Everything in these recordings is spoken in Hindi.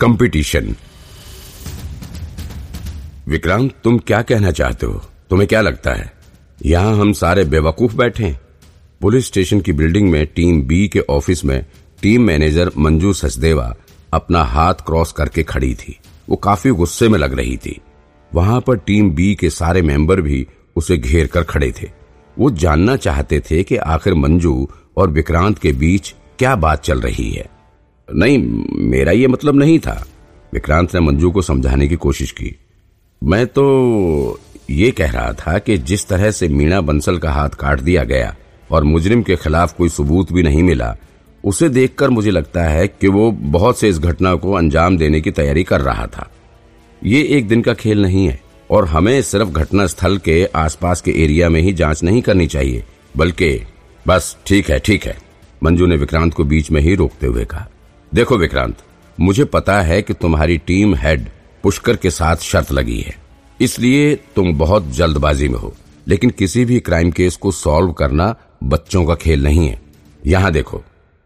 कंपटीशन विक्रांत, तुम क्या कहना चाहते हो? तुम्हें क्या लगता है? यहाँ हम सारे बेवकूफ़ बैठे पुलिस स्टेशन की बिल्डिंग में टीम बी के ऑफ़िस में टीम मैनेजर मंजू सचदेवा अपना हाथ क्रॉस करके खड़ी थी। वो काफ़ी गुस्से में लग रही थी। वहाँ पर टीम बी के सारे मेंबर भी उसे घेर कर खड़े थे। वो जानना चाहते थे कि आखिर मंजू और विक्रांत के बीच क्या बात चल रही है। नहीं, मेरा ये मतलब नहीं था। विक्रांत ने मंजू को समझाने की कोशिश की। मैं तो ये कह रहा था कि जिस तरह से मीणा बंसल का हाथ काट दिया गया और मुजरिम के खिलाफ कोई सबूत भी नहीं मिला, उसे देखकर मुझे लगता है कि वो बहुत से इस घटना को अंजाम देने की तैयारी कर रहा था। ये एक दिन का खेल नहीं है और हमें सिर्फ़ घटना स्थल के आसपास के एरिया में ही जाँच नहीं करनी चाहिए, बल्कि बस ठीक है ठीक है। मंजू ने विक्रांत को बीच में ही रोकते हुए कहा। देखो विक्रांत, मुझे पता है कि तुम्हारी टीम हेड पुष्कर के साथ शर्त लगी है। इसलिए तुम बहुत जल्दबाजी में हो। लेकिन किसी भी क्राइम केस को सॉल्व करना बच्चों का खेल नहीं है। यहाँ देखो,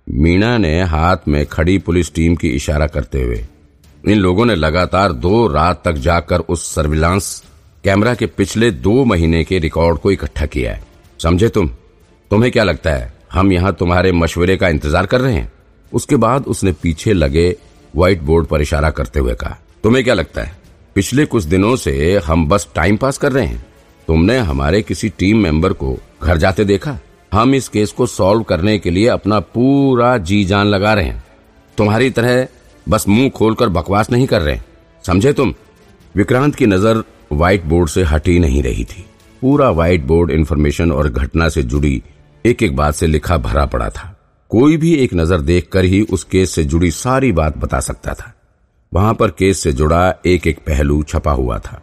मीणा ने हाथ में खड़ी पुलिस टीम की इशारा करते हुए, इन लोगों ने लगातार दो रात तक जाकर उस सर्विलांस कैमरा के पिछले दो महीने के रिकॉर्ड को इकट्ठा किया है। समझे तुम? तुम्हें क्या लगता है, हम यहाँ तुम्हारे मशवरे का इंतज़ार कर रहे हैं? उसके बाद उसने पीछे लगे व्हाइट बोर्ड पर इशारा करते हुए कहा, तुम्हें क्या लगता है, पिछले कुछ दिनों से हम बस टाइम पास कर रहे हैं? तुमने हमारे किसी टीम मेंबर को घर जाते देखा? हम इस केस को सॉल्व करने के लिए अपना पूरा जी जान लगा रहे हैं। तुम्हारी तरह बस मुँह खोलकर बकवास नहीं कर रहे समझे तुम? विक्रांत की नज़र व्हाइट बोर्ड से हटी नहीं रही थी। पूरा व्हाइट बोर्ड इन्फॉर्मेशन और घटना से जुड़ी एक एक बात से लिखा भरा पड़ा था। कोई भी एक नज़र देखकर ही उस केस से जुड़ी सारी बात बता सकता था। वहाँ पर केस से जुड़ा एक एक पहलू छपा हुआ था।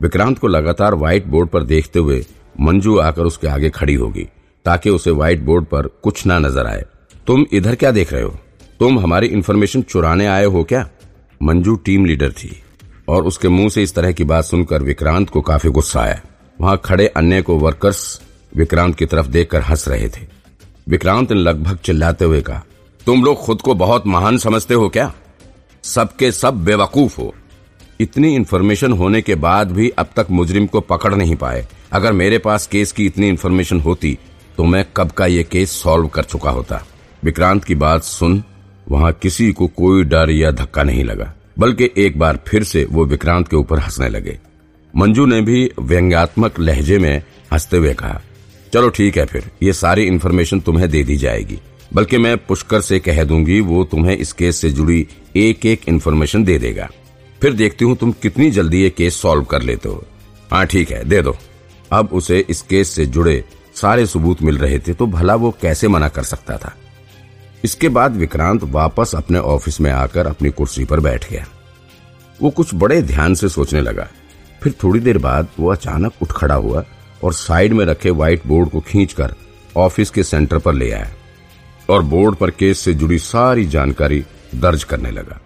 विक्रांत को लगातार व्हाइट बोर्ड पर देखते हुए मंजू आकर उसके आगे खड़ी होगी, ताकि उसे व्हाइट बोर्ड पर कुछ ना नज़र आए। तुम इधर क्या देख रहे हो? तुम हमारी इन्फॉर्मेशन चुराने आए हो क्या? मंजू टीम लीडर थी, और उसके मुँह से इस तरह की बात सुनकर विक्रांत को काफ़ी गुस्सा आया। वहाँ खड़े अन्य को वर्कर्स विक्रांत की तरफ़ देखकर हंस रहे थे। विक्रांत ने लगभग चिल्लाते हुए कहा, तुम लोग खुद को बहुत महान समझते हो क्या? सबके सब बेवकूफ़ हो। इतनी इन्फॉर्मेशन होने के बाद भी अब तक मुजरिम को पकड़ नहीं पाए। अगर मेरे पास केस की इतनी इन्फॉर्मेशन होती तो मैं कब का ये केस सॉल्व कर चुका होता? विक्रांत की बात सुन, वहाँ किसी को कोई डर या धक्का नहीं लगा, बल्कि एक बार फिर से वो विक्रांत के ऊपर हंसने लगे। मंजू ने भी व्यंग्यात्मक लहजे में हँसते हुए कहा चलो ठीक है फिर, ये सारी इन्फॉर्मेशन तुम्हें दे दी जाएगी। बल्कि मैं पुष्कर से कह दूँगी, वो तुम्हें इस केस से जुड़ी एक एक इन्फॉर्मेशन दे देगा। फिर देखती हूँ तुम कितनी जल्दी ये केस सॉल्व कर लेते हो। हाँ ठीक है, दे दो। अब उसे इस केस से जुड़े सारे सबूत मिल रहे थे तो भला वो कैसे मना कर सकता था? इसके बाद विक्रांत वापस अपने ऑफ़िस में आकर अपनी कुर्सी पर बैठ गया। वो कुछ बड़े ध्यान से सोचने लगा। फिर थोड़ी देर बाद वो अचानक उठ खड़ा हुआ और साइड में रखे व्हाइट बोर्ड को खींचकर ऑफ़िस के सेंटर पर ले आया और बोर्ड पर केस से जुड़ी सारी जानकारी दर्ज करने लगा।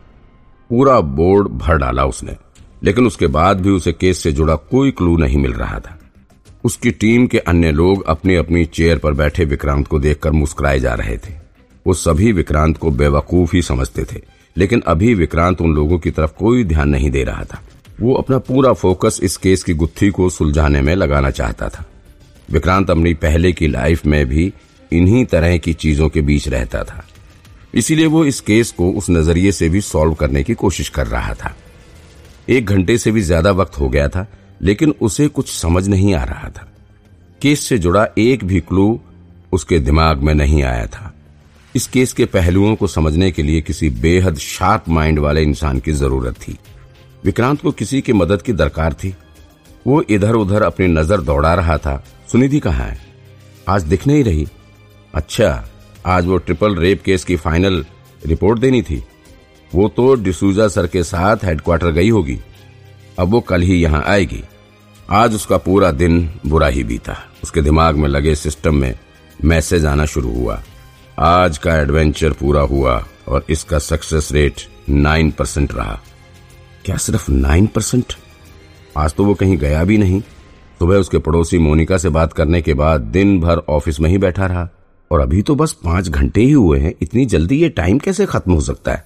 पूरा बोर्ड भर डाला उसने, लेकिन उसके बाद भी उसे केस से जुड़ा कोई क्लू नहीं मिल रहा था। उसकी टीम के अन्य लोग अपनी अपनी चेयर पर बैठे विक्रांत को देखकर मुस्कुराए जा रहे थे। वो सभी विक्रांत को बेवकूफ़ ही समझते थे, लेकिन अभी विक्रांत उन लोगों की तरफ़ कोई ध्यान नहीं दे रहा था। वो अपना पूरा फोकस इस केस की गुत्थी को सुलझाने में लगाना चाहता था। विक्रांत अपनी पहले की लाइफ में भी इन्हीं तरह की चीज़ों के बीच रहता था। इसीलिए वो इस केस को उस नज़रिए से भी सॉल्व करने की कोशिश कर रहा था। एक घंटे से भी ज़्यादा वक्त हो गया था, लेकिन उसे कुछ समझ नहीं आ रहा था। केस से जुड़ा एक भी क्लू उसके दिमाग में नहीं आया था। इस केस के पहलुओं को समझने के लिए किसी बेहद शार्प माइंड वाले इंसान की ज़रूरत थी। विक्रांत को किसी की मदद की दरकार थी। वो इधर उधर अपनी नज़र दौड़ा रहा था। सुनिधि कहाँ है? आज दिख नहीं रही। अच्छा आज वो ट्रिपल रेप केस की फाइनल रिपोर्ट देनी थी। वो तो डिसूजा सर के साथ हेडक्वार्टर गई होगी। अब वो कल ही यहाँ आएगी। आज उसका पूरा दिन बुरा ही बीता। उसके दिमाग में लगे सिस्टम में मैसेज आना शुरू हुआ। आज का एडवेंचर पूरा हुआ और इसका सक्सेस रेट नाइन परसेंट रहा। क्या सिर्फ़ नाइन परसेंट आज तो वो कहीं गया भी नहीं। सुबह उसके पड़ोसी मोनिका से बात करने के बाद दिन भर ऑफ़िस में ही बैठा रहा। और अभी तो बस पाँच घंटे ही हुए हैं। इतनी जल्दी ये टाइम कैसे खत्म हो सकता है?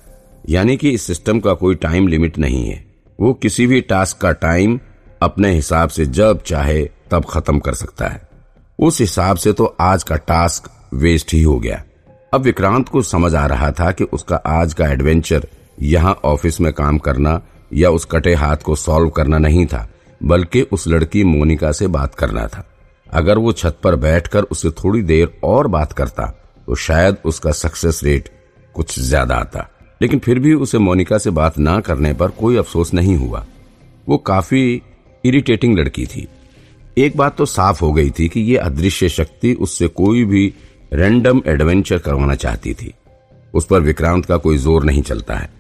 यानी कि इस सिस्टम का कोई टाइम लिमिट नहीं है। वो किसी भी टास्क का टाइम अपने हिसाब से जब चाहे तब खत्म कर सकता है। उस हिसाब से तो आज का टास्क वेस्ट ही हो गया। अब विक्रांत को समझ आ रहा था कि उसका आज का एडवेंचर यहाँ ऑफ़िस में काम करना या उस कटे हाथ को सॉल्व करना नहीं था, बल्कि उस लड़की मोनिका से बात करना था। अगर वो छत पर बैठकर उससे थोड़ी देर और बात करता तो शायद उसका सक्सेस रेट कुछ ज़्यादा आता। लेकिन फिर भी उसे मोनिका से बात ना करने पर कोई अफसोस नहीं हुआ। वो काफ़ी इरिटेटिंग लड़की थी। एक बात तो साफ़ हो गई थी कि ये अदृश्य शक्ति उससे कोई भी रैंडम एडवेंचर करवाना चाहती थी। उस पर विक्रांत का कोई ज़ोर नहीं चलता है।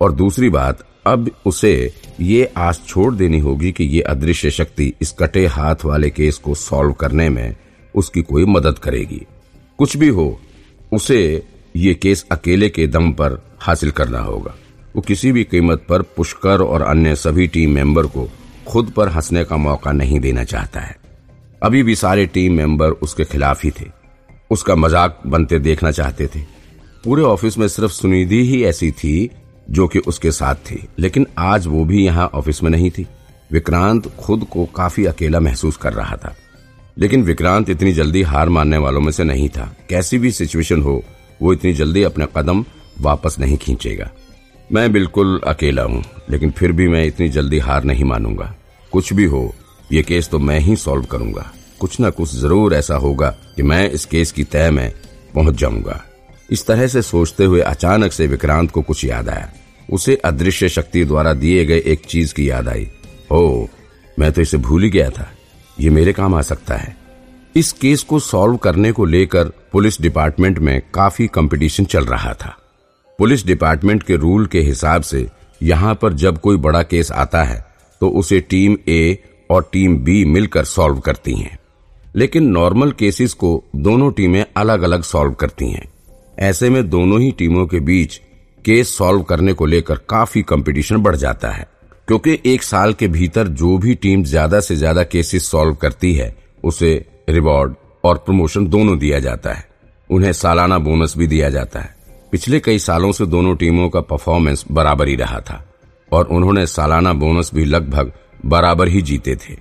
और दूसरी बात अब उसे ये आस छोड़ देनी होगी कि ये अदृश्य शक्ति इस कटे हाथ वाले केस को सॉल्व करने में उसकी कोई मदद करेगी। कुछ भी हो, उसे ये केस अकेले के दम पर हासिल करना होगा। वो किसी भी कीमत पर पुष्कर और अन्य सभी टीम मेंबर को खुद पर हंसने का मौका नहीं देना चाहता है। अभी भी सारे टीम मेंबर उसके खिलाफ ही थे। उसका मज़ाक बनते देखना चाहते थे। पूरे ऑफ़िस में सिर्फ़ सुनिधि ही ऐसी थी जो कि उसके साथ थी। लेकिन आज वो भी यहाँ ऑफ़िस में नहीं थी। विक्रांत खुद को काफ़ी अकेला महसूस कर रहा था। लेकिन विक्रांत इतनी जल्दी हार मानने वालों में से नहीं था। कैसी भी सिचुएशन हो, वो इतनी जल्दी अपने कदम वापस नहीं खींचेगा। मैं बिल्कुल अकेला हूँ, लेकिन फिर भी मैं इतनी जल्दी हार नहीं मानूँगा। कुछ भी हो, ये केस तो मैं ही सॉल्व करूँगा। कुछ न कुछ ज़रूर ऐसा होगा कि मैं इस केस की तय में पहुँच जाऊँगा। इस तरह से सोचते हुए अचानक से विक्रांत को कुछ याद आया। उसे अदृश्य शक्ति द्वारा दिए गए एक चीज़ की याद आई। हो, मैं तो इसे भूल ही गया था। ये मेरे काम आ सकता है। इस केस को सॉल्व करने को लेकर पुलिस डिपार्टमेंट में काफ़ी कंपटीशन चल रहा था। पुलिस डिपार्टमेंट के रूल के हिसाब से यहाँ पर जब कोई बड़ा केस आता है तो उसे टीम ए और टीम बी मिलकर सॉल्व करती हैं। लेकिन नॉर्मल केसेस को दोनों टीमें अलग अलग सॉल्व करती हैं। ऐसे में दोनों ही टीमों के बीच केस सॉल्व करने को लेकर काफ़ी कंपटीशन बढ़ जाता है। क्योंकि एक साल के भीतर जो भी टीम ज़्यादा से ज़्यादा केसेस सॉल्व करती है, उसे रिवॉर्ड और प्रमोशन दोनों दिया जाता है। उन्हें सालाना बोनस भी दिया जाता है। पिछले कई सालों से दोनों टीमों का परफॉर्मेंस बराबर ही रहा था और उन्होंने सालाना बोनस भी लगभग बराबर ही जीते थे।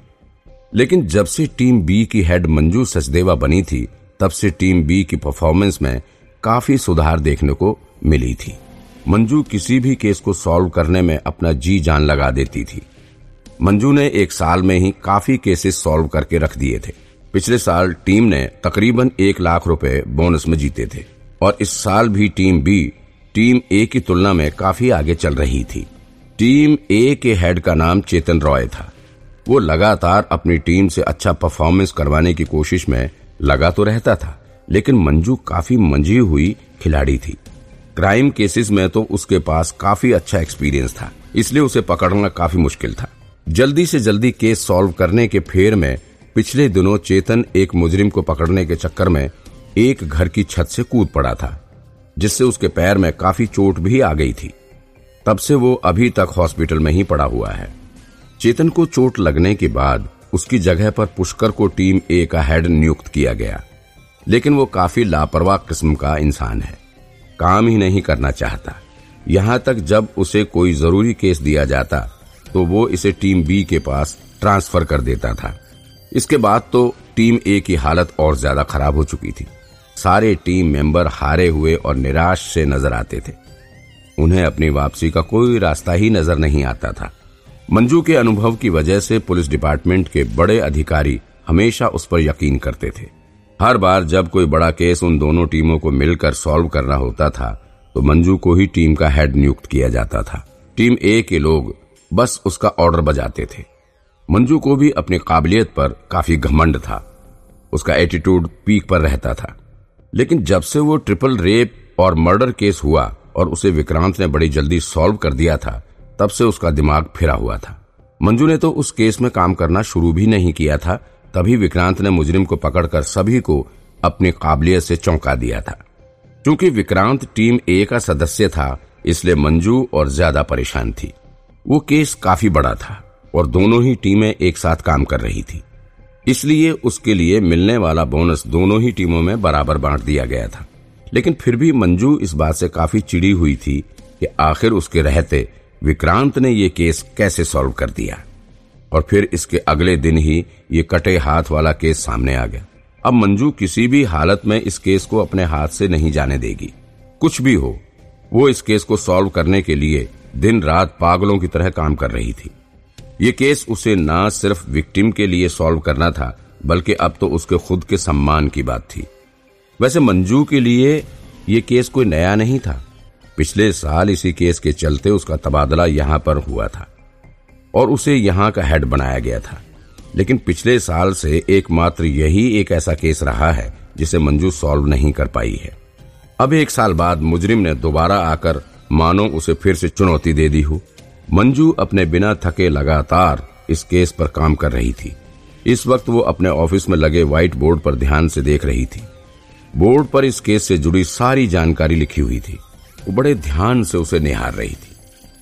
लेकिन जब से टीम बी की हेड मंजू सचदेवा बनी थी, तब से टीम बी की परफॉर्मेंस में काफ़ी सुधार देखने को मिली थी। मंजू किसी भी केस को सॉल्व करने में अपना जी जान लगा देती थी। मंजू ने एक साल में ही काफ़ी केसेस सॉल्व करके रख दिए थे। पिछले साल टीम ने तकरीबन एक लाख रुपए बोनस में जीते थे। और इस साल भी टीम बी, टीम ए की तुलना में काफ़ी आगे चल रही थी। टीम ए के हेड का नाम चेतन रॉय था। वो लगातार अपनी टीम से अच्छा परफॉर्मेंस करवाने की कोशिश में लगा तो रहता था। लेकिन मंजू काफ़ी मंजी हुई खिलाड़ी थी। क्राइम केसेस में तो उसके पास काफ़ी अच्छा एक्सपीरियंस था, इसलिए उसे पकड़ना काफ़ी मुश्किल था। जल्दी से जल्दी केस सॉल्व करने के फेर में पिछले दिनों चेतन एक मुजरिम को पकड़ने के चक्कर में एक घर की छत से कूद पड़ा था, जिससे उसके पैर में काफ़ी चोट भी आ गई थी। तब से वो अभी तक हॉस्पिटल में ही पड़ा हुआ है। चेतन को चोट लगने के बाद उसकी जगह पर पुष्कर को टीम ए का हेड नियुक्त किया गया। लेकिन वो काफ़ी लापरवाह किस्म का इंसान है। काम ही नहीं करना चाहता। यहाँ तक जब उसे कोई ज़रूरी केस दिया जाता तो वो इसे टीम बी के पास ट्रांसफ़र कर देता था। इसके बाद तो टीम ए की हालत और ज़्यादा खराब हो चुकी थी। सारे टीम मेंबर हारे हुए और निराश से नज़र आते थे। उन्हें अपनी वापसी का कोई रास्ता ही नज़र नहीं आता था। मंजू के अनुभव की वजह से पुलिस डिपार्टमेंट के बड़े अधिकारी हमेशा उस पर यकीन करते थे। हर बार जब कोई बड़ा केस उन दोनों टीमों को मिलकर सॉल्व करना होता था तो मंजू को ही टीम का हेड नियुक्त किया जाता था। टीम ए के लोग बस उसका ऑर्डर बजाते थे। मंजू को भी अपनी काबिलियत पर काफ़ी घमंड था। उसका एटीट्यूड पीक पर रहता था। लेकिन जब से वो ट्रिपल रेप और मर्डर केस हुआ और उसे विक्रांत ने बड़ी जल्दी सॉल्व कर दिया था, तब से उसका दिमाग फिरा हुआ था। मंजू ने तो उस केस में काम करना शुरू भी नहीं किया था तभी विक्रांत ने मुजरिम को पकड़कर सभी को अपनी काबिलियत से चौंका दिया था। क्योंकि विक्रांत टीम ए का सदस्य था, इसलिए मंजू और ज़्यादा परेशान थी। वो केस काफ़ी बड़ा था और दोनों ही टीमें एक साथ काम कर रही थी। इसलिए उसके लिए मिलने वाला बोनस दोनों ही टीमों में बराबर बांट दिया गया था। लेकिन फिर भी मंजू इस बात से काफ़ी चिड़ी हुई थी कि आखिर उसके रहते विक्रांत ने ये केस कैसे सॉल्व कर दिया। और फिर इसके अगले दिन ही ये कटे हाथ वाला केस सामने आ गया। अब मंजू किसी भी हालत में इस केस को अपने हाथ से नहीं जाने देगी। कुछ भी हो, वो इस केस को सॉल्व करने के लिए दिन रात पागलों की तरह काम कर रही थी। ये केस उसे ना सिर्फ़ विक्टिम के लिए सॉल्व करना था, बल्कि अब तो उसके खुद के सम्मान की बात थी। वैसे मंजू के लिए ये केस कोई नया नहीं था। पिछले साल इसी केस के चलते उसका तबादला यहाँ पर हुआ था। और उसे यहाँ का हेड बनाया गया था। लेकिन पिछले साल से एकमात्र यही एक ऐसा केस रहा है, जिसे मंजू सॉल्व नहीं कर पाई है। अब एक साल बाद मुजरिम ने दोबारा आकर मानो उसे फिर से चुनौती दे दी हो। मंजू अपने बिना थके लगातार इस केस पर काम कर रही थी। इस वक्त वो अपने ऑफ़िस में लगे व्हाइट बोर्ड पर ध्यान से देख रही थी। बोर्ड पर इस केस से जुड़ी सारी जानकारी लिखी हुई थी। वो बड़े ध्यान से उसे निहार रही थी।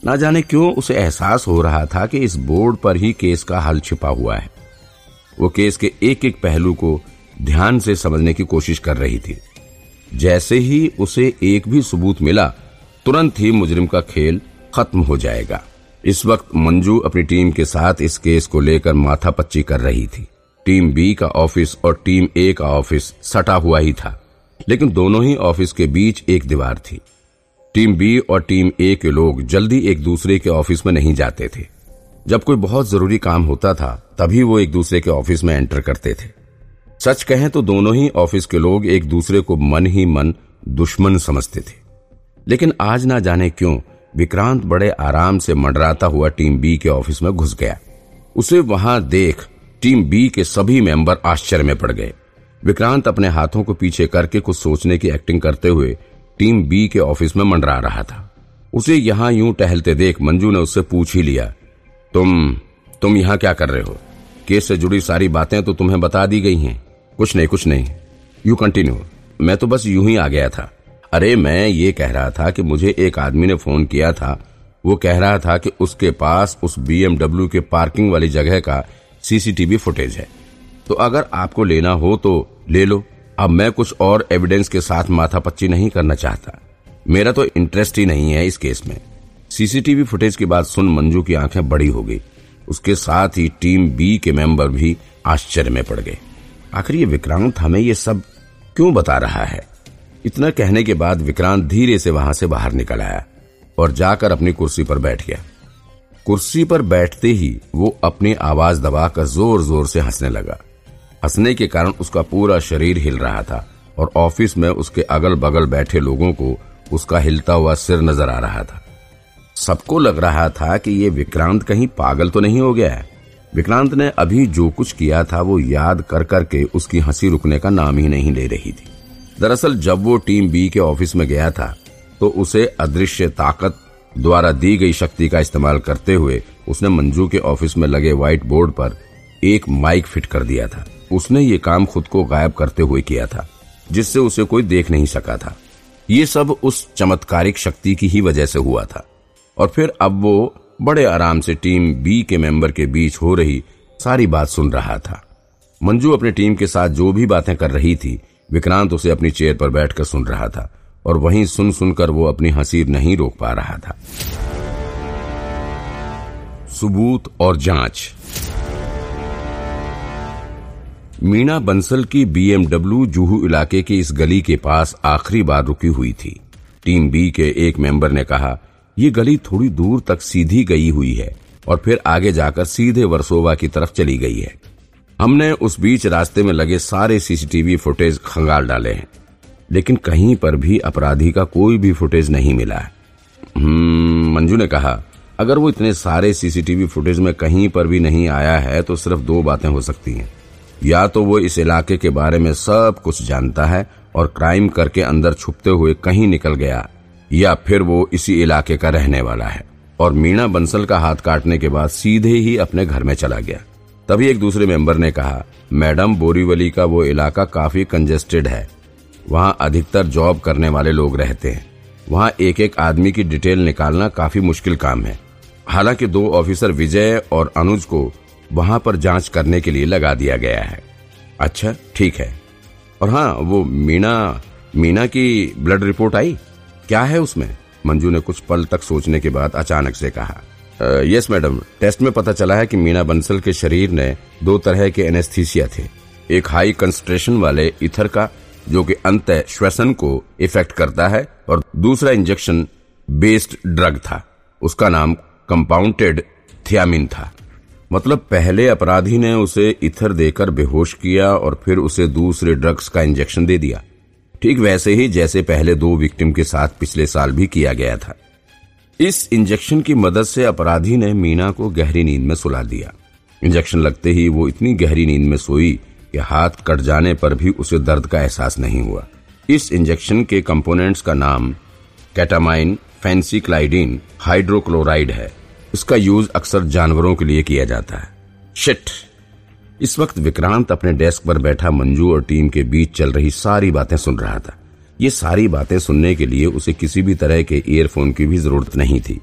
ना जाने क्यों उसे एहसास हो रहा था कि इस बोर्ड पर ही केस का हल छिपा हुआ है। वो केस के एक एक पहलू को ध्यान से समझने की कोशिश कर रही थी। जैसे ही उसे एक भी सबूत मिला, तुरंत ही मुजरिम का खेल खत्म हो जाएगा। इस वक्त मंजू अपनी टीम के साथ इस केस को लेकर माथा पच्ची कर रही थी। टीम बी का ऑफ़िस और टीम ए का ऑफ़िस सटा हुआ ही था, लेकिन दोनों ही ऑफ़िस के बीच एक दीवार थी। टीम बी और टीम ए के लोग जल्दी एक दूसरे के ऑफ़िस में नहीं जाते थे। जब कोई बहुत ज़रूरी काम होता था, तभी वो एक दूसरे के ऑफ़िस में एंटर करते थे। सच कहें तो दोनों ही ऑफ़िस के लोग एक दूसरे को मन ही मन दुश्मन समझते थे। लेकिन आज ना जाने क्यों, विक्रांत बड़े आराम से मंडराता हुआ टीम बी के ऑफ़िस में घुस गया। उसे वहाँ देख टीम बी के सभी मेंबर आश्चर्य में पड़ गए। विक्रांत अपने हाथों को पीछे करके कुछ सोचने की एक्टिंग करते हुए टीम बी के ऑफ़िस में मंडरा रहा था। उसे यहाँ यूँ टहलते देख मंजू ने उससे पूछ ही लिया, तुम तुम यहाँ क्या कर रहे हो? केस से जुड़ी सारी बातें तो तुम्हें बता दी गई हैं। कुछ नहीं कुछ नहीं। यू कंटिन्यू मैं तो बस यूँ ही आ गया था। अरे, मैं ये कह रहा था कि मुझे एक आदमी ने फ़ोन किया था। वो कह रहा था कि उसके पास उस बीएमडब्ल्यू के पार्किंग वाली जगह का सीसीटीवी फुटेज है। तो अगर आपको लेना हो तो ले लो। अब मैं कुछ और एविडेंस के साथ माथा पच्ची नहीं करना चाहता। मेरा तो इंटरेस्ट ही नहीं है इस केस में। सीसीटीवी फुटेज की बात सुन मंजू की आँखें बड़ी हो गई। उसके साथ ही टीम बी के मेंबर भी आश्चर्य में पड़ गए। आखिर ये विक्रांत हमें ये सब क्यों बता रहा है? इतना कहने के बाद विक्रांत धीरे से वहाँ से बाहर निकल आया और जाकर अपनी कुर्सी पर बैठ गया। कुर्सी पर बैठते ही वो अपनी आवाज़ दबाकर ज़ोर ज़ोर से हंसने लगा। हंसने के कारण उसका पूरा शरीर हिल रहा था और ऑफ़िस में उसके अगल बगल बैठे लोगों को उसका हिलता हुआ सिर नज़र आ रहा था। सबको लग रहा था कि ये विक्रांत कहीं पागल तो नहीं हो गया है। विक्रांत ने अभी जो कुछ किया था वो याद कर करके उसकी हँसी रुकने का नाम ही नहीं ले रही थी। दरअसल जब वो टीम बी के ऑफ़िस में गया था तो उसे अदृश्य ताकत द्वारा दी गई शक्ति का इस्तेमाल करते हुए उसने मंजू के ऑफ़िस में लगे व्हाइट बोर्ड पर एक माइक फिट कर दिया था। उसने ये काम खुद को गायब करते हुए किया था, जिससे उसे कोई देख नहीं सका था। ये सब उस चमत्कारिक शक्ति की ही वजह से हुआ था। और फिर अब वो बड़े आराम से टीम बी के मेंबर के बीच हो रही सारी बात सुन रहा था। मंजू अपनी टीम के साथ जो भी बातें कर रही थी, विक्रांत उसे अपनी चेयर पर बैठकर सुन रहा था और वहीं सुन सुनकर वो अपनी हँसी नहीं रोक पा रहा था। सबूत और जाँच। मीना बंसल की बीएमडब्ल्यू जूहू इलाके की इस गली के पास आखिरी बार रुकी हुई थी। टीम बी के एक मेंबर ने कहा ये गली थोड़ी दूर तक सीधी गई हुई है और फिर आगे जाकर सीधे वर्सोवा की तरफ़ चली गई है। हमने उस बीच रास्ते में लगे सारे सीसीटीवी फुटेज खंगाल डाले हैं लेकिन कहीं पर भी अपराधी का कोई भी फुटेज नहीं मिला हम्म, मंजू ने कहा अगर वो इतने सारे सीसीटीवी फुटेज में कहीं पर भी नहीं आया है तो सिर्फ़ दो बातें हो सकती हैं। या तो वो इस इलाके के बारे में सब कुछ जानता है और क्राइम करके अंदर छुपते हुए कहीं निकल गया, या फिर वो इसी इलाके का रहने वाला है और मीणा बंसल का हाथ काटने के बाद सीधे ही अपने घर में चला गया। तभी एक दूसरे मेंबर ने कहा, मैडम, बोरीवली का वो इलाका काफ़ी कंजेस्टेड है। वहाँ अधिकतर जॉब करने वाले लोग रहते हैं। वहाँ एक एक आदमी की डिटेल निकालना काफ़ी मुश्किल काम है। हालाँकि दो ऑफिसर विजय और अनुज को वहाँ पर जाँच करने के लिए लगा दिया गया है। अच्छा ठीक है। और हाँ वो मीना मीना की ब्लड रिपोर्ट आई? क्या है उसमें? मंजू ने कुछ पल तक सोचने के बाद अचानक से कहा। Yes, madam. टेस्ट में पता चला है कि मीना बंसल के शरीर ने दो तरह के एनेस्थीसिया थे। एक हाई कंसंट्रेशन वाले इथर का, जो कि अंत श्वसन को इफ़ेक्ट करता है, और दूसरा इंजेक्शन बेस्ड ड्रग था। उसका नाम कंपाउंडेड थियामिन था। मतलब पहले अपराधी ने उसे इथर देकर बेहोश किया और फिर उसे दूसरे ड्रग्स का इंजेक्शन दे दिया। ठीक वैसे ही जैसे पहले दो विक्टिम के साथ पिछले साल भी किया गया था। इस इंजेक्शन की मदद से अपराधी ने मीना को गहरी नींद में सुला दिया। इंजेक्शन लगते ही वो इतनी गहरी नींद में सोई कि हाथ कट जाने पर भी उसे दर्द का एहसास नहीं हुआ। इस इंजेक्शन के कंपोनेंट्स का नाम कैटामाइन, फैंसीक्लाइडिन, हाइड्रोक्लोराइड है। इसका यूज़ अक्सर जानवरों के लिए किया जाता है। शिट इस वक्त विक्रांत अपने डेस्क पर बैठा मंजू और टीम के बीच चल रही सारी बातें सुन रहा था। ये सारी बातें सुनने के लिए उसे किसी भी तरह के ईयरफोन की भी ज़रूरत नहीं थी।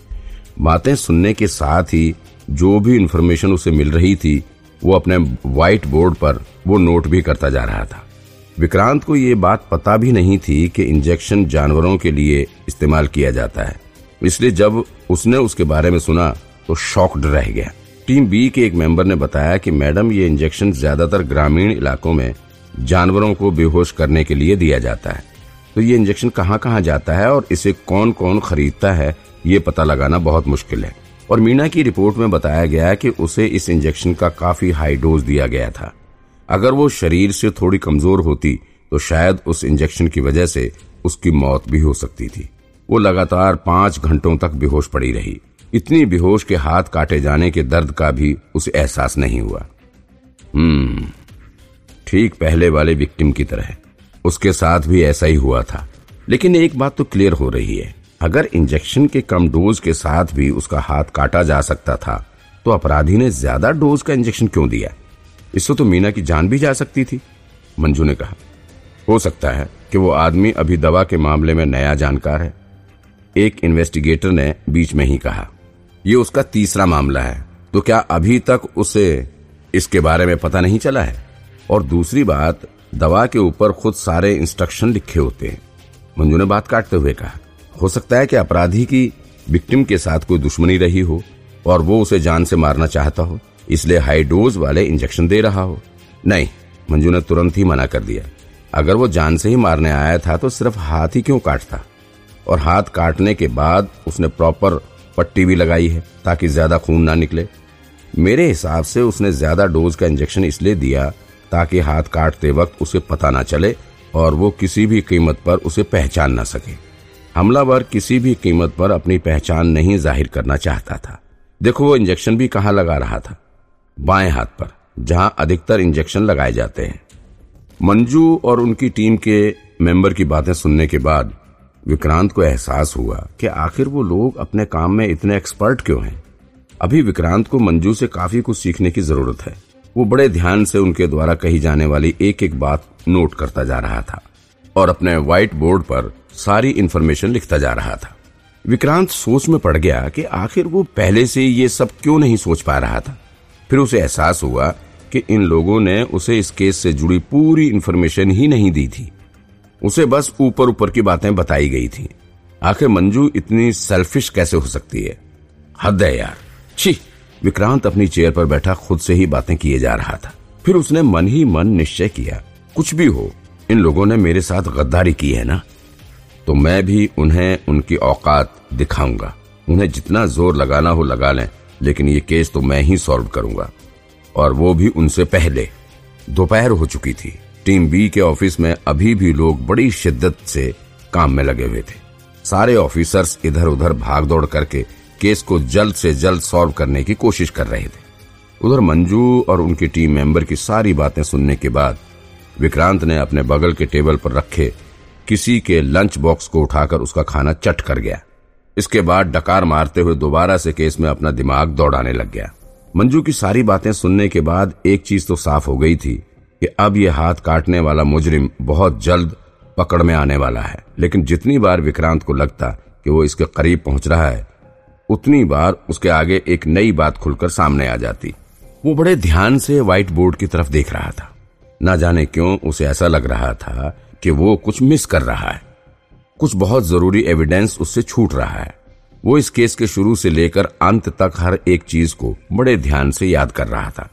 बातें सुनने के साथ ही जो भी इंफॉर्मेशन उसे मिल रही थी, वो अपने व्हाइट बोर्ड पर वो नोट भी करता जा रहा था। विक्रांत को ये बात पता भी नहीं थी कि इंजेक्शन जानवरों के लिए इस्तेमाल किया जाता है। इसलिए जब उसने उसके बारे में सुना तो शॉक्ड रह गया। टीम बी के एक मेंबर ने बताया कि मैडम, ये इंजेक्शन ज़्यादातर ग्रामीण इलाकों में जानवरों को बेहोश करने के लिए दिया जाता है। तो ये इंजेक्शन कहाँ कहाँ जाता है और इसे कौन कौन खरीदता है, ये पता लगाना बहुत मुश्किल है। और मीना की रिपोर्ट में बताया गया कि उसे इस इंजेक्शन का काफ़ी हाई डोज दिया गया था। अगर वो शरीर से थोड़ी कमज़ोर होती तो शायद उस इंजेक्शन की वजह से उसकी मौत भी हो सकती थी। वो लगातार पाँच घंटों तक बेहोश पड़ी रही। इतनी बेहोश के हाथ काटे जाने के दर्द का भी उसे एहसास नहीं हुआ। हम्म ठीक पहले वाले विक्टिम की तरह। उसके साथ भी ऐसा ही हुआ था। लेकिन एक बात तो क्लियर हो रही है। अगर इंजेक्शन के कम डोज के साथ भी उसका हाथ काटा जा सकता था तो अपराधी ने ज़्यादा डोज का इंजेक्शन क्यों दिया? इससे तो मीना की जान भी जा सकती थी, मंजू ने कहा। हो सकता है कि वो आदमी अभी दवा के मामले में नया जानकार है। एक इन्वेस्टिगेटर ने बीच में ही कहा यह उसका तीसरा मामला है। तो क्या अभी तक उसे इसके बारे में पता नहीं चला है? और दूसरी बात, दवा के ऊपर खुद सारे इंस्ट्रक्शन लिखे होते हैं। मंजू ने बात काटते हुए कहा, हो सकता है कि अपराधी की विक्टिम के साथ कोई दुश्मनी रही हो और वो उसे जान से मारना चाहता हो, इसलिए हाई डोज वाले इंजेक्शन दे रहा हो। नहीं, मंजू ने तुरंत ही मना कर दिया। अगर वो जान से ही मारने आया था तो सिर्फ़ हाथ ही क्यों काटता? और हाथ काटने के बाद उसने प्रॉपर पट्टी भी लगाई है, ताकि ज़्यादा खून ना निकले। मेरे हिसाब से उसने ज़्यादा डोज का इंजेक्शन इसलिए दिया, ताकि हाथ काटते वक्त उसे पता ना चले और वो किसी भी कीमत पर उसे पहचान ना सके। हमलावर किसी भी कीमत पर अपनी पहचान नहीं ज़ाहिर करना चाहता था। देखो वो इंजेक्शन भी कहाँ लगा रहा था? बाएँ हाथ पर, जहाँ अधिकतर इंजेक्शन लगाए जाते हैं। मंजू और उनकी टीम के मेंबर की बातें सुनने के बाद विक्रांत को एहसास हुआ कि आखिर वो लोग अपने काम में इतने एक्सपर्ट क्यों हैं? अभी विक्रांत को मंजू से काफ़ी कुछ सीखने की ज़रूरत है। वो बड़े ध्यान से उनके द्वारा कही जाने वाली एक एक बात नोट करता जा रहा था और अपने व्हाइट बोर्ड पर सारी इन्फॉर्मेशन लिखता जा रहा था। विक्रांत सोच में पड़ गया कि आखिर वो पहले से ये सब क्यों नहीं सोच पा रहा था? फिर उसे एहसास हुआ कि इन लोगों ने उसे इस केस से जुड़ी पूरी इन्फॉर्मेशन ही नहीं दी थी। उसे बस ऊपर ऊपर की बातें बताई गई थी। आखिर मंजू इतनी सेल्फिश कैसे हो सकती है? हद है यार। छी! विक्रांत अपनी चेयर पर बैठा खुद से ही बातें किए जा रहा था। फिर उसने मन ही मन निश्चय किया, कुछ भी हो, इन लोगों ने मेरे साथ गद्दारी की है ना? तो मैं भी उन्हें उनकी औकात दिखाऊँगा। उन्हें जितना ज़ोर लगाना हो लगा लें, लेकिन ये केस तो मैं ही सॉल्व करूँगा। और वो भी उनसे पहले। दोपहर हो चुकी थी। टीम बी के ऑफ़िस में अभी भी लोग बड़ी शिद्दत से काम में लगे हुए थे। सारे ऑफिसर्स इधर उधर भाग दौड़ करके केस को जल्द से जल्द सॉल्व करने की कोशिश कर रहे थे। उधर मंजू और उनकी टीम मेंबर की सारी बातें सुनने के बाद विक्रांत ने अपने बगल के टेबल पर रखे किसी के लंच बॉक्स को उठाकर उसका खाना चट कर गया। इसके बाद डकार मारते हुए दोबारा से केस में अपना दिमाग दौड़ाने लग गया। मंजू की सारी बातें सुनने के बाद एक चीज़ तो साफ़ हो गई थी कि अब ये हाथ काटने वाला मुजरिम बहुत जल्द पकड़ में आने वाला है। लेकिन जितनी बार विक्रांत को लगता कि वो इसके करीब पहुँच रहा है, उतनी बार उसके आगे एक नई बात खुलकर सामने आ जाती। वो बड़े ध्यान से व्हाइट बोर्ड की तरफ़ देख रहा था। न जाने क्यों उसे ऐसा लग रहा था कि वो कुछ मिस कर रहा है। कुछ बहुत ज़रूरी एविडेंस उससे छूट रहा है। वो इस केस के शुरू से लेकर अंत तक हर एक चीज़ को बड़े ध्यान से याद कर रहा था।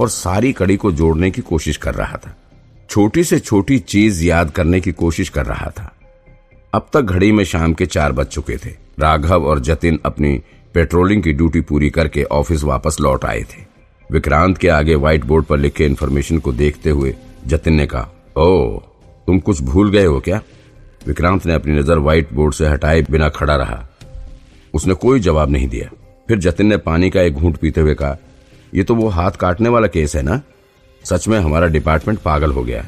और सारी कड़ी को जोड़ने की कोशिश कर रहा था। छोटी से छोटी चीज़ याद करने की कोशिश कर रहा था। अब तक घड़ी में शाम के चार बज चुके थे। राघव और जतिन अपनी पेट्रोलिंग की ड्यूटी पूरी करके ऑफ़िस वापस लौट आए थे। विक्रांत के आगे व्हाइट बोर्ड पर लिखे इन्फॉर्मेशन को देखते हुए जतिन ने कहा, ओ, तुम कुछ भूल गए हो क्या? विक्रांत ने अपनी नज़र व्हाइट बोर्ड से हटाए बिना खड़ा रहा। उसने कोई जवाब नहीं दिया। फिर जतिन ने पानी का एक घूंट पीते हुए कहा ये तो वो हाथ काटने वाला केस है ना? सच में हमारा डिपार्टमेंट पागल हो गया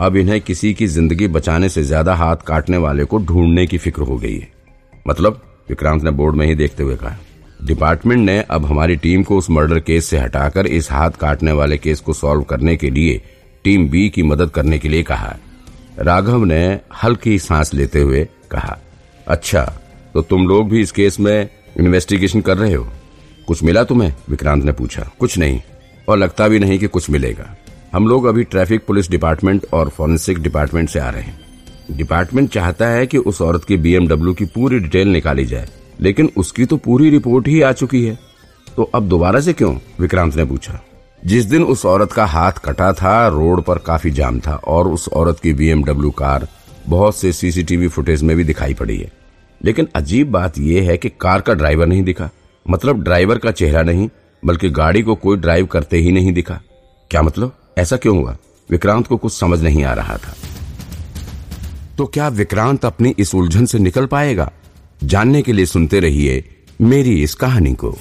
अब इन्हें किसी की ज़िंदगी बचाने से ज़्यादा हाथ काटने वाले को ढूँढने की फ़िक्र हो गई है। मतलब विक्रांत ने बोर्ड में ही देखते हुए कहा। डिपार्टमेंट ने अब हमारी टीम को उस मर्डर केस से हटाकर इस हाथ काटने वाले केस को सॉल्व करने के लिए, टीम बी की मदद करने के लिए कहा। राघव ने हल्की सांस लेते हुए कहा अच्छा तो तुम लोग भी इस केस में इन्वेस्टिगेशन कर रहे हो? कुछ मिला तुम्हें? विक्रांत ने पूछा। कुछ नहीं, और लगता भी नहीं कि कुछ मिलेगा। हम लोग अभी ट्रैफ़िक पुलिस डिपार्टमेंट और फॉरेंसिक डिपार्टमेंट से आ रहे हैं। डिपार्टमेंट चाहता है कि उस औरत की बीएमडब्ल्यू की पूरी डिटेल निकाली जाए, लेकिन उसकी तो पूरी रिपोर्ट ही आ चुकी है। तो अब दोबारा से क्यों? विक्रांत ने पूछा। जिस दिन उस औरत का हाथ कटा था, रोड पर काफ़ी जाम था, और उस औरत की बीएमडब्ल्यू कार बहुत से सीसीटीवी फुटेज में भी दिखाई पड़ी है। लेकिन अजीब बात यह है कि कार का ड्राइवर नहीं दिखा। मतलब ड्राइवर का चेहरा नहीं, बल्कि गाड़ी को कोई ड्राइव करते ही नहीं दिखा। क्या मतलब? ऐसा क्यों हुआ? विक्रांत को कुछ समझ नहीं आ रहा था। तो क्या विक्रांत अपनी इस उलझन से निकल पाएगा? जानने के लिए सुनते रहिए मेरी इस कहानी को।